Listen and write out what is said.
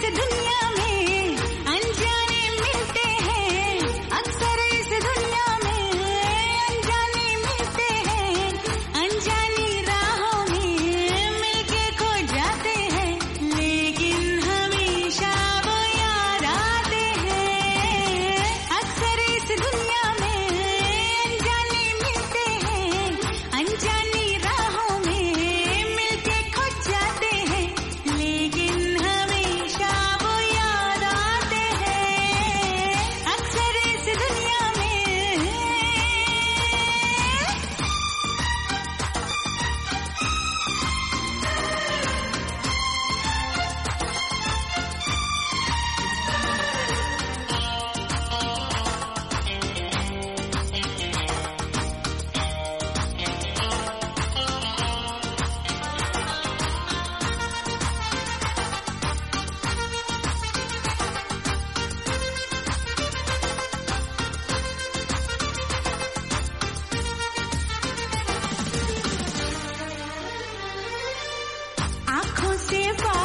से दुनिया I won't sin fondo.